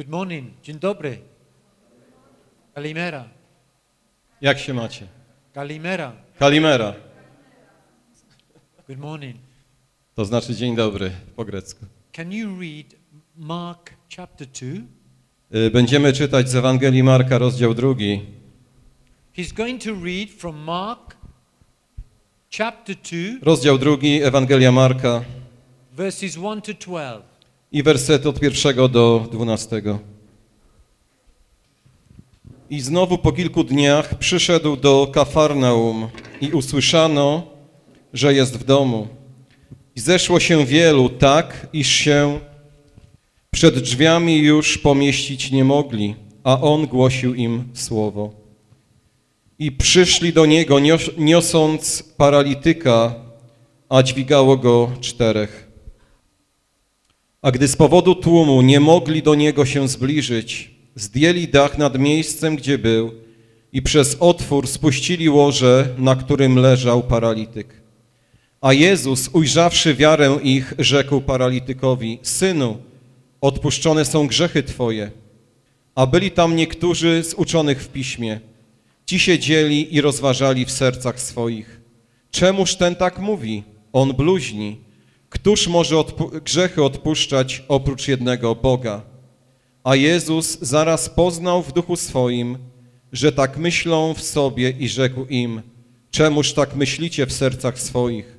Good morning. Dzień dobry. Kalimera. Jak się macie? Kalimera. Kalimera. Good morning. To znaczy dzień dobry po grecku. Can you read Mark chapter 2? Y, Będziemy czytać z Ewangelii Marka, rozdział drugi. He's going to read from Mark chapter 2, Rozdział drugi, Ewangelia Marka verses 1 to 12. i wersety od pierwszego do dwunastego. I znowu po kilku dniach przyszedł do Kafarnaum i usłyszano, że jest w domu. I zeszło się wielu tak, iż się przed drzwiami już pomieścić nie mogli, a on głosił im słowo. I przyszli do niego, nios- niosąc paralityka, a dźwigało go czterech. A gdy z powodu tłumu nie mogli do niego się zbliżyć, zdjęli dach nad miejscem, gdzie był i przez otwór spuścili łoże, na którym leżał paralityk. A Jezus, ujrzawszy wiarę ich, rzekł paralitykowi, Synu, odpuszczone są grzechy Twoje. A byli tam niektórzy z uczonych w piśmie. Ci siedzieli i rozważali w sercach swoich. Czemuż ten tak mówi? On bluźni. Któż może odpu- grzechy odpuszczać oprócz jednego Boga? A Jezus zaraz poznał w duchu swoim, że tak myślą w sobie i rzekł im, czemuż tak myślicie w sercach swoich?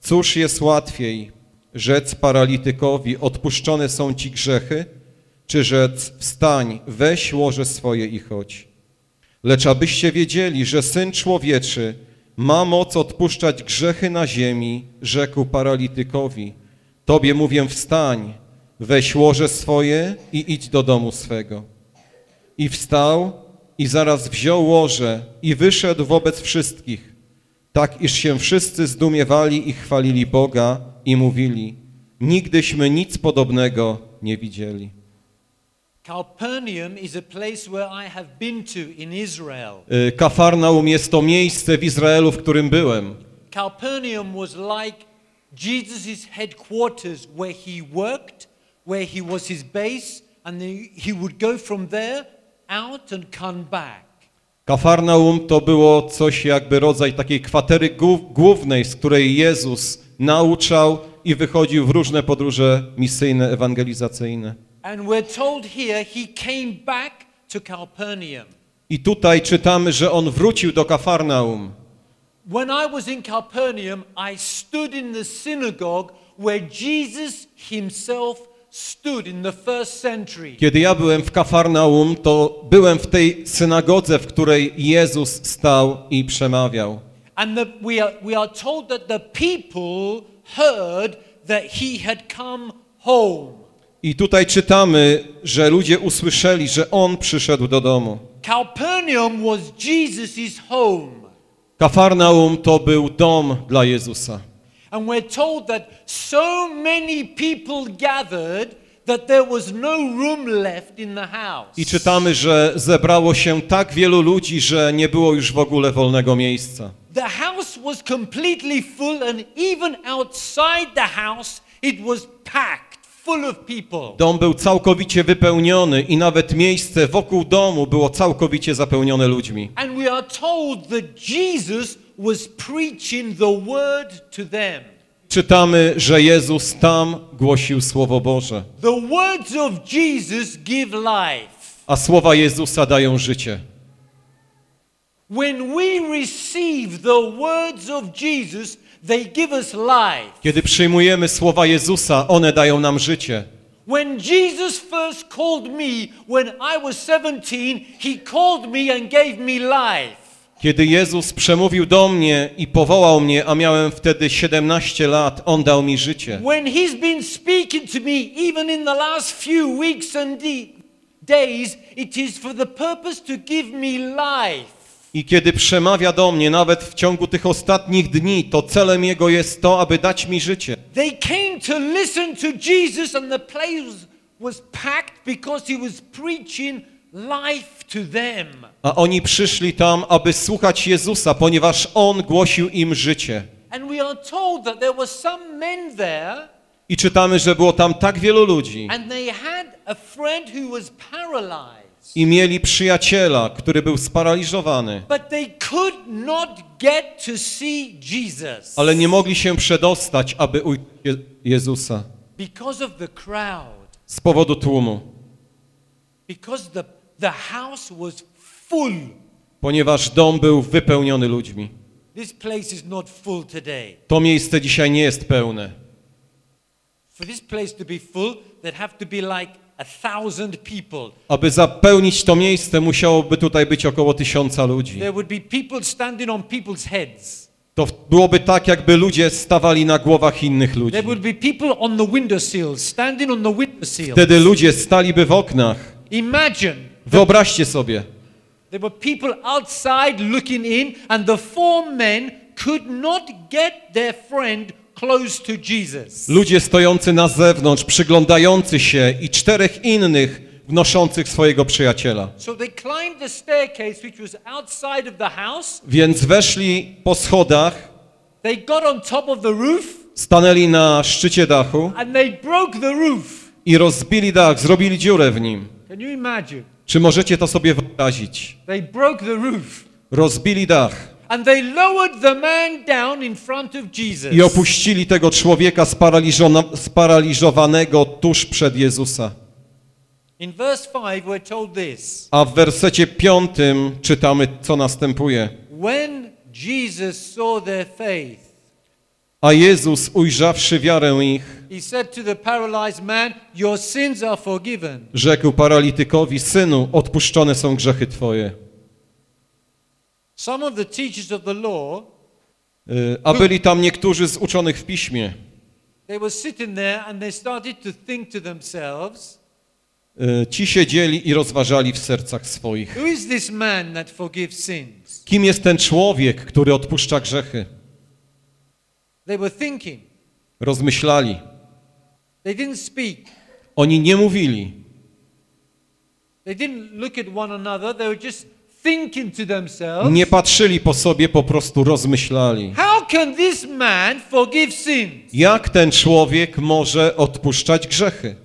Cóż jest łatwiej, rzec paralitykowi, odpuszczone są ci grzechy, czy rzec, wstań, weź łoże swoje i chodź? Lecz abyście wiedzieli, że Syn Człowieczy ma moc odpuszczać grzechy na ziemi, rzekł paralitykowi. Tobie mówię wstań, weź łoże swoje i idź do domu swego. I wstał i zaraz wziął łoże i wyszedł wobec wszystkich, tak iż się wszyscy zdumiewali i chwalili Boga i mówili, nigdyśmy nic podobnego nie widzieli. Calpurnium is a place where I have been to in Israel. Y, Kafarnaum jest to miejsce w Izraelu, w którym byłem. Calpurnium was like Jesus' headquarters where he worked, where he was his base, and he would go from there out and come back. Kafarnaum to było coś jakby rodzaj takiej kwatery głów- głównej, z której Jezus nauczał i wychodził w różne podróże misyjne, ewangelizacyjne. And we're told here he came back to Calpurnium. I tutaj czytamy, że on wrócił do Kafarnaum. When I was in Calpurnium, I stood in the synagogue where Jesus himself stood in the first century. Kiedy ja byłem w Kafarnaum, to byłem w tej synagodze, w której Jezus stał i przemawiał. And the, we, are, we are told that the people heard that he had come home. I tutaj czytamy, że ludzie usłyszeli, że on przyszedł do domu. Calpurnium was Jesus' home. Kafarnaum to był dom dla Jezusa. And we're told that so many people gathered that there was no room left in the house. I czytamy, że zebrało się tak wielu ludzi, że nie było już w ogóle wolnego miejsca. The house was completely full, and even outside the house, it was packed. Dom był całkowicie wypełniony i nawet miejsce wokół domu było całkowicie zapełnione ludźmi. And we are told that Jesus was preaching the word to them. Czytamy, że Jezus tam głosił Słowo Boże, The words of Jesus give life. a słowa Jezusa dają życie. When we receive the words of Jesus, they give us life. Kiedy przyjmujemy słowa Jezusa, one dają nam życie. When Jesus first called me when I was 17, he called me and gave me life. Kiedy Jezus przemówił do mnie i powołał mnie, a miałem wtedy 17 lat, On dał mi życie. When he's been speaking to me, even in the last few weeks and days, it is for the purpose to give me life. I kiedy przemawia do mnie, nawet w ciągu tych ostatnich dni, to celem Jego jest to, aby dać mi życie. They came to listen to Jesus, and the place was packed because he was preaching life to them. A oni przyszli tam, aby słuchać Jezusa, ponieważ On głosił im życie. And we are told that there were some men there, I czytamy, że było tam tak wielu ludzi, and they had a friend who was paralyzed. I mieli przyjaciela, który był sparaliżowany, ale nie mogli się przedostać, aby ujrzeć Je- Jezusa z powodu tłumu, ponieważ dom był wypełniony ludźmi. To miejsce dzisiaj nie jest pełne. For this place to be full, there'd have to be like. Aby zapełnić to miejsce, musiałoby tutaj być około tysiąca ludzi. There would be people standing on people's heads. To byłoby tak, jakby ludzie stawali na głowach innych ludzi. There would be people on the window sills, standing on the window sills. Wtedy ludzie staliby w oknach. Imagine Wyobraźcie sobie, there were people outside looking in, and the four men could not get their friend. Ludzie stojący na zewnątrz, przyglądający się i czterech innych wnoszących swojego przyjaciela. So they climbed the staircase, which was outside of the house. Więc weszli po schodach, stanęli na szczycie dachu and they broke the roof. i rozbili dach, zrobili dziurę w nim. Czy możecie to sobie wyobrazić? They broke the roof. Rozbili dach And they lowered the man down in front of Jesus. i opuścili tego człowieka sparaliżowanego tuż przed Jezusa. In verse 5, we're told this A w wersecie piątym czytamy, co następuje. When Jesus saw their faith, A Jezus, ujrzawszy wiarę ich, he said to the paralyzed man, Your sins are forgiven. rzekł paralitykowi, Synu, odpuszczone są grzechy Twoje. Some of the teachers of the law, Y, A byli tam niektórzy z uczonych w piśmie. they were sitting there and they started to think to themselves, Y, Ci siedzieli i rozważali w sercach swoich. Who is this man that forgives sins? Kim jest ten człowiek, który odpuszcza grzechy? They were thinking. Rozmyślali. They didn't speak. Oni nie mówili. They didn't look at one another. They were just. Nie patrzyli po sobie, po prostu rozmyślali. How can this man forgive sins? Jak ten człowiek może odpuszczać grzechy?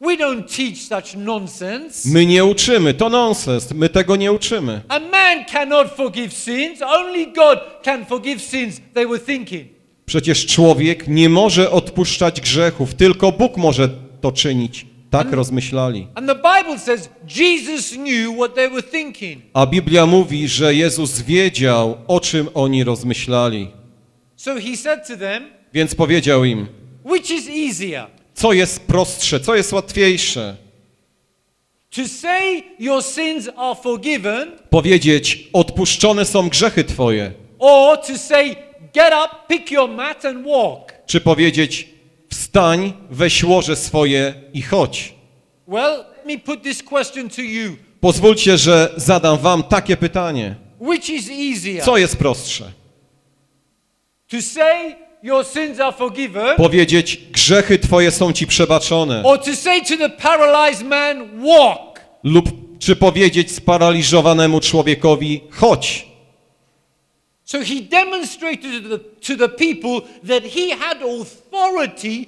We don't teach such nonsense. My nie uczymy, to nonsens, my tego nie uczymy. A man cannot forgive sins. Only God can forgive sins. They were thinking. Przecież człowiek nie może odpuszczać grzechów, tylko Bóg może to czynić. Tak rozmyślali. And the Bible says Jesus knew what they were thinking. A Biblia mówi, że Jezus wiedział, o czym oni rozmyślali. So he said to them, Więc powiedział im, Which is easier? co jest prostsze, co jest łatwiejsze? To say your sins are forgiven Powiedzieć, odpuszczone są grzechy Twoje, or to say get up, pick your mat and walk? czy powiedzieć, wstań, weź łoże swoje i chodź. Well, let me put this question to you. Pozwólcie, że zadam wam takie pytanie. Which is easier? Co jest prostsze? To say your sins are forgiven Powiedzieć, grzechy Twoje są Ci przebaczone. or to say to the paralyzed man, walk? Lub czy powiedzieć sparaliżowanemu człowiekowi, chodź. So he demonstrated to the, to the people that he had authority.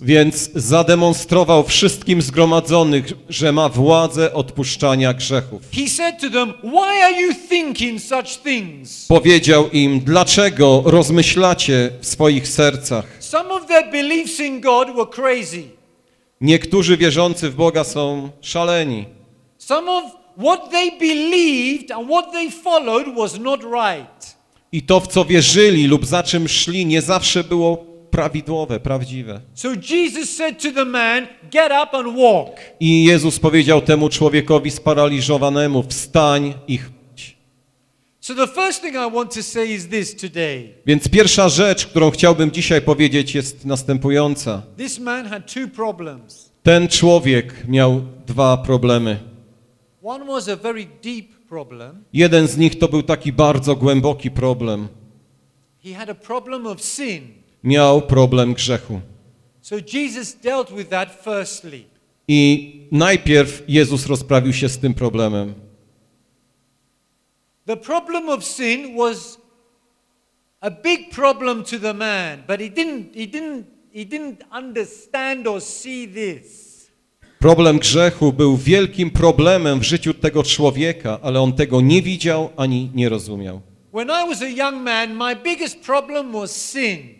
Więc zademonstrował wszystkim zgromadzonych, że ma władzę odpuszczania grzechów. He said to them, Why are you thinking such things? Powiedział im, dlaczego rozmyślacie w swoich sercach. Some of their beliefs in God were crazy. Niektórzy wierzący w Boga są szaleni. Some of what they believed and what they followed was not right. I to, w co wierzyli lub za czym szli, nie zawsze było prawidłowe, prawdziwe. So Jesus said to the man, Get up and walk. I Jezus powiedział temu człowiekowi sparaliżowanemu, wstań i chodź. So the first thing I want to say is this today. Więc pierwsza rzecz, którą chciałbym dzisiaj powiedzieć jest następująca. This man had two problems. Ten człowiek miał dwa problemy. One was a very deep problem. Jeden z nich to był taki bardzo głęboki problem. He had a problem of sin. Miał problem grzechu. So Jesus dealt with that firstly. I najpierw Jezus rozprawił się z tym problemem. The problem of sin was a big problem to the man, but he didn't, he didn't, he didn't understand or see this. Problem grzechu był wielkim problemem w życiu tego człowieka, ale on tego nie widział ani nie rozumiał. When I was a young man, my biggest problem was sin.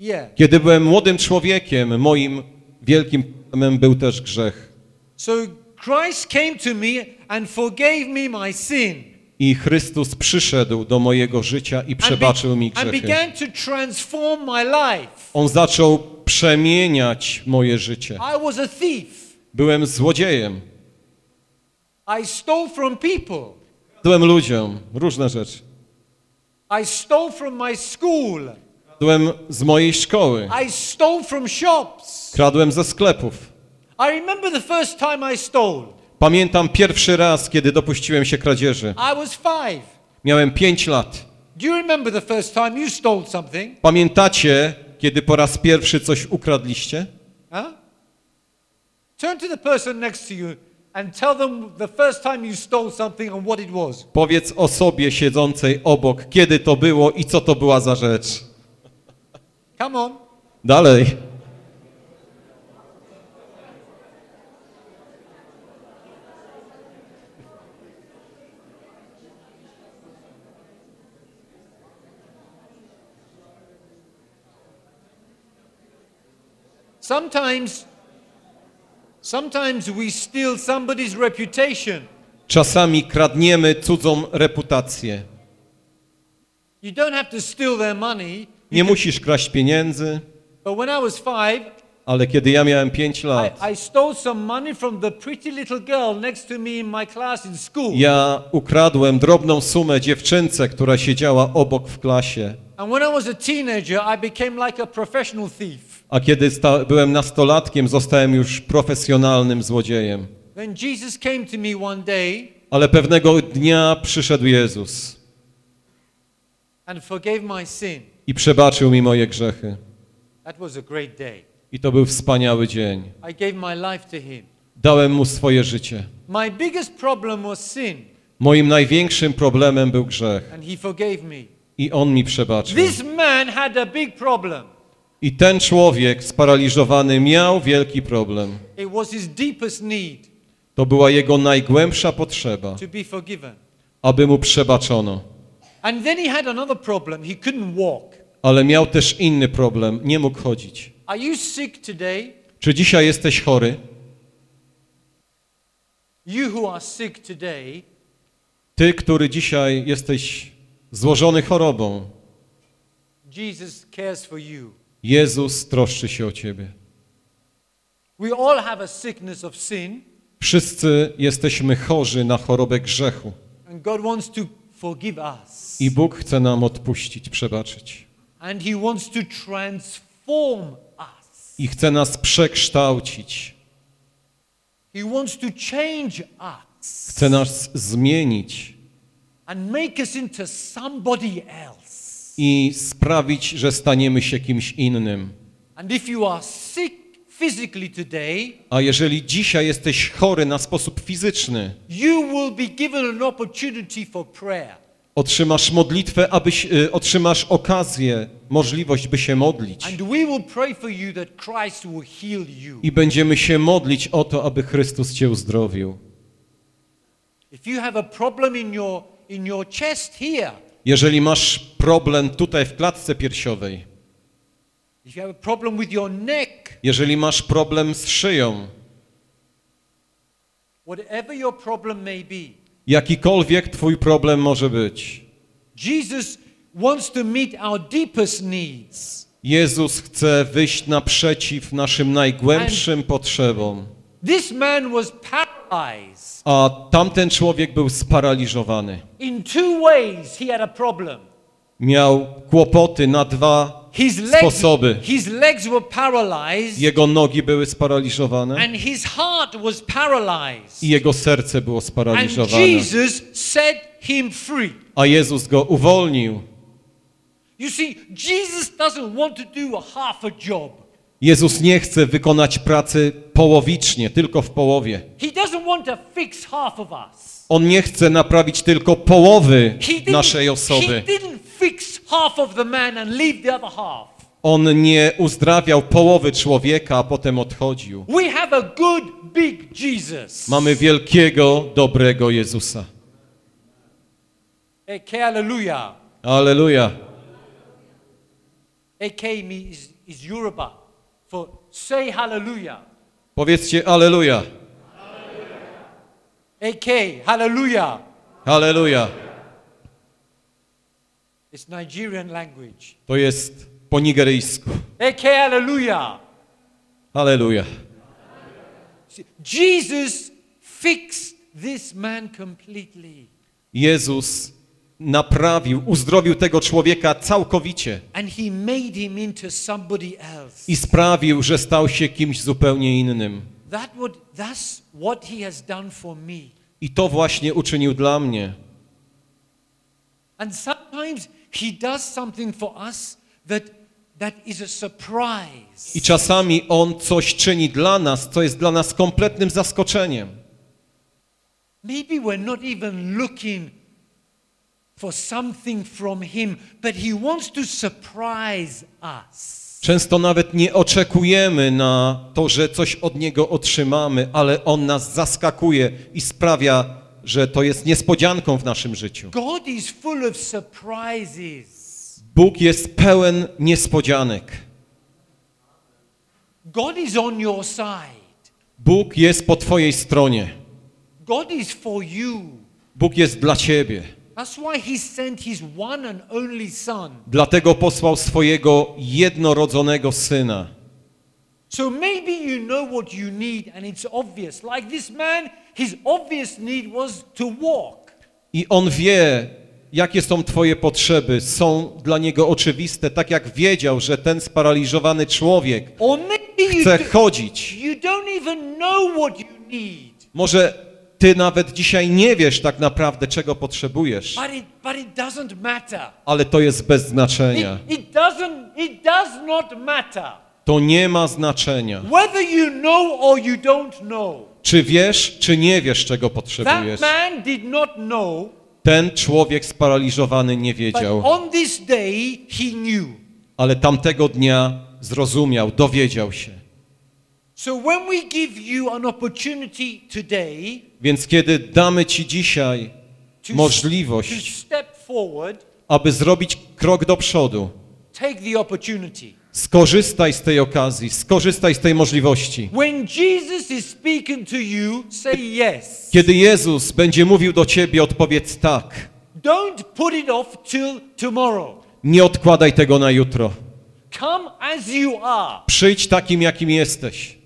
Yeah. Kiedy byłem młodym człowiekiem, moim wielkim problemem był też grzech. So Christ came to me and forgave me my sin. I Chrystus przyszedł do mojego życia i przebaczył mi grzechy. began to transform my life. On zaczął przemieniać moje życie. I was a thief. Byłem złodziejem. I stole from people. Byłem ludziom różne rzeczy. I stole from my school. Kradłem z mojej szkoły. I stole from shops. Kradłem ze sklepów. I remember the first time I stole. Pamiętam pierwszy raz, kiedy dopuściłem się kradzieży. I was five. Miałem pięć lat. Do you remember the first time you stole something? Pamiętacie, kiedy po raz pierwszy coś ukradliście? Huh? Turn to the person next to you and tell them the first time you stole something and what it was. Powiedz osobie siedzącej obok, kiedy to było i co to była za rzecz. Come on. Dalej. Sometimes, sometimes we steal somebody's reputation. Czasami kradniemy cudzą reputację. You don't have to steal their money, Nie musisz kraść pieniędzy, but when I was five, ale kiedy ja miałem pięć lat, ja ukradłem drobną sumę dziewczynce, która siedziała obok w klasie. A kiedy byłem nastolatkiem, zostałem już profesjonalnym złodziejem. Ale pewnego dnia przyszedł Jezus and forgave my sin. I przebaczył mi moje grzechy. That was a great day. I to był wspaniały dzień. I gave my life to him. Dałem mu swoje życie. My biggest problem was sin, Moim największym problemem był grzech and he forgave me. i on mi przebaczył. This man had a big problem. I ten człowiek sparaliżowany miał wielki problem. It was his deepest need To była jego najgłębsza potrzeba, aby mu przebaczono. And then he had another problem. He couldn't walk. Ale miał też inny problem, nie mógł chodzić. Are you sick today? Czy dzisiaj jesteś chory? You who are sick today, Ty, który dzisiaj jesteś złożony chorobą, Jesus cares for you. Jezus troszczy się o ciebie. We all have a sickness of sin, Wszyscy jesteśmy chorzy na chorobę grzechu and God wants to forgive us. i Bóg chce nam odpuścić, przebaczyć. And he wants to transform us. I chce nas przekształcić, He wants to change us chce nas zmienić and make us into somebody else. i sprawić, że staniemy się kimś innym. And if you are sick physically today, A jeżeli dzisiaj jesteś chory na sposób fizyczny, you will be given an opportunity for prayer. otrzymasz modlitwę, abyś, y, otrzymasz okazję, możliwość, by się modlić. And we will pray for you that Christ will heal you. I będziemy się modlić o to, aby Chrystus cię uzdrowił. If you have a problem in your in your chest here, Jeżeli masz problem tutaj w klatce piersiowej, if you have a problem with your neck, jeżeli masz problem z szyją, whatever your problem may be, jakikolwiek twój problem może być, Jesus wants to meet our deepest needs. Jezus chce wyjść naprzeciw naszym najgłębszym potrzebom. This man was paralyzed. A tamten człowiek był sparaliżowany. In two ways he had a problem. Miał kłopoty na dwa sposoby. his legs were paralyzed Jego nogi były sparaliżowane and his heart was paralyzed. i jego serce było And sparaliżowane. Jesus set him free. A Jezus go uwolnił. You see, Jesus doesn't want to do a half a job. Jezus nie chce wykonać pracy połowicznie, tylko w połowie. He doesn't want to fix half of us. On nie chce naprawić tylko połowy naszej osoby. Half of the man and leave the other half. On nie uzdrawiał połowy człowieka, a potem odchodził. We have a good, big Jesus. Mamy wielkiego, dobrego Jezusa. AK, hallelujah. Aleluja. AK me is, is Yoruba for say hallelujah. Powiedzcie Aleluja. AK, hallelujah. Aleluja. It's Nigerian language. To jest po nigeryjsku. AK, hallelujah. Aleluja. See, Jesus fixed this man completely. Jezus naprawił, uzdrowił tego człowieka całkowicie And he made him into somebody else. i sprawił, że stał się kimś zupełnie innym. That would, that's what he has done for me. I to właśnie uczynił dla mnie. And sometimes he does something for us that, that is a surprise. I czasami On coś czyni dla nas, co jest dla nas kompletnym zaskoczeniem. Maybe we're not even looking for something from him, but he wants to surprise us. Często nawet nie oczekujemy na to, że coś od Niego otrzymamy, ale On nas zaskakuje i sprawia, że to jest niespodzianką w naszym życiu. God is full of surprises. Bóg jest pełen niespodzianek. God is on your side. Bóg jest po Twojej stronie. God is for you. Bóg jest dla Ciebie. That's why he sent his one and only son. Dlatego posłał swojego jednorodzonego Syna. So maybe you know what you need and it's obvious. Like this man, his obvious need was to walk. I On wie, jakie są Twoje potrzeby. Są dla Niego oczywiste, tak jak wiedział, że ten sparaliżowany człowiek chce chodzić. you don't even know what you need. Może Ty nawet dzisiaj nie wiesz tak naprawdę, czego potrzebujesz, ale to jest bez znaczenia. To nie ma znaczenia. Whether you know or you don't know. Czy wiesz, czy nie wiesz, czego potrzebujesz. Ten człowiek sparaliżowany nie wiedział, ale tamtego dnia zrozumiał, dowiedział się. Więc kiedy damy Ci dzisiaj możliwość, aby zrobić krok do przodu, take the opportunity. Skorzystaj z tej okazji, skorzystaj z tej możliwości. You, yes. Kiedy Jezus będzie mówił do Ciebie, odpowiedz tak. Nie odkładaj tego na jutro. Przyjdź takim, jakim jesteś,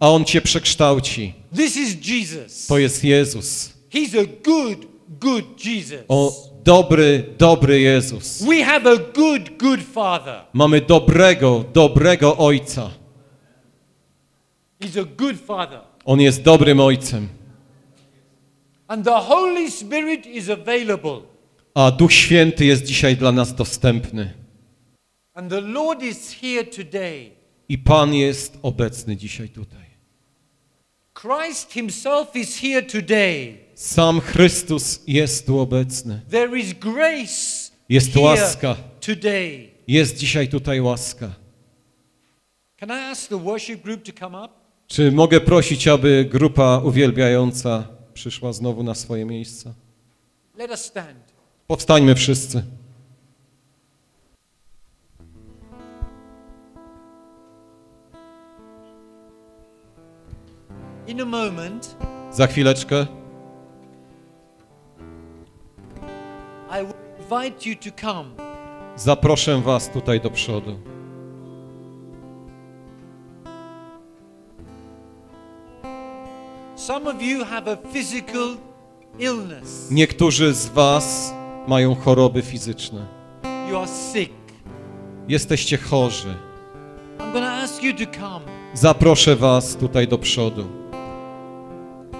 a On Cię przekształci. To jest Jezus. He's a good, good Jesus. O dobry, dobry Jezus. We have a good, good Father. Mamy dobrego, dobrego Ojca. He's a good Father. On jest dobrym Ojcem, And the Holy Spirit is available. a Duch Święty jest dzisiaj dla nas dostępny. And the Lord is here today. I Pan jest obecny dzisiaj tutaj. Christ Himself is here today. Sam Chrystus jest tu obecny. There is grace Jest łaska. today. Jest dzisiaj tutaj łaska. Can I ask the worship group to come up? Czy mogę prosić, aby grupa uwielbiająca przyszła znowu na swoje miejsca? Let us stand. Powstańmy wszyscy. In a moment, Za chwileczkę invite you to come. zaproszę Was tutaj do przodu. Some of you have a physical illness. Niektórzy z Was mają choroby fizyczne. You are sick. Jesteście chorzy. I'm to ask you to come. Zaproszę Was tutaj do przodu.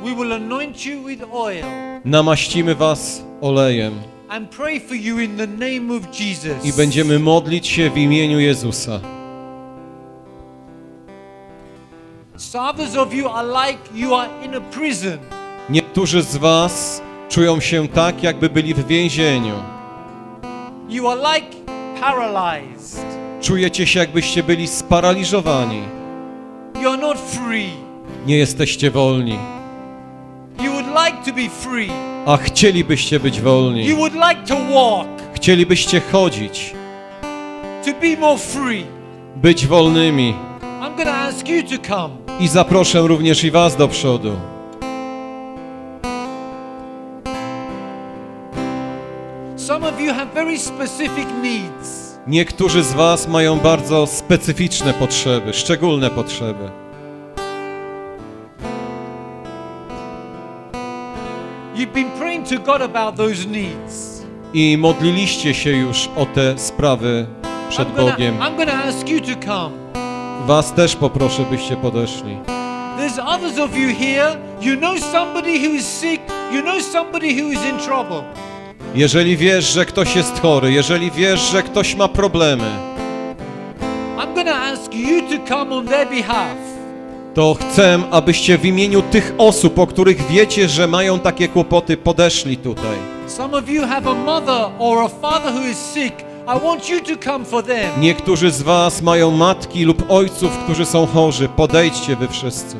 We will anoint you with oil Namaścimy Was olejem and pray for you in the name of Jesus. i będziemy modlić się w imieniu Jezusa. Others of you are like you are in a prison. Niektórzy z Was czują się tak, jakby byli w więzieniu. You are like paralyzed. Czujecie się, jakbyście byli sparaliżowani. You're not free. Nie jesteście wolni. You would like to be free. A chcielibyście być wolni. You would like to walk, Chcielibyście chodzić, to be more free. być wolnymi. I'm to ask you to come. I zaproszę również i was do przodu. Some of you have very specific needs. Niektórzy z was mają bardzo specyficzne potrzeby, szczególne potrzeby. You've been praying to God about those needs. I modliliście się już o te sprawy przed I'm gonna, Bogiem. I'm gonna ask you to come. Was też poproszę, byście podeszli. There's others of you here. You know somebody who is sick. You know somebody who is in trouble. Jeżeli wiesz, że ktoś jest chory, jeżeli wiesz, że ktoś ma problemy, I'm to ask you to come on their behalf. To chcę, abyście w imieniu tych osób, o których wiecie, że mają takie kłopoty, podeszli tutaj. Niektórzy z was mają matki lub ojców, którzy są chorzy. Podejdźcie wy wszyscy.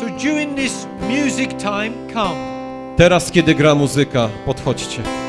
So during this music time, come. Teraz, kiedy gra muzyka, podchodźcie.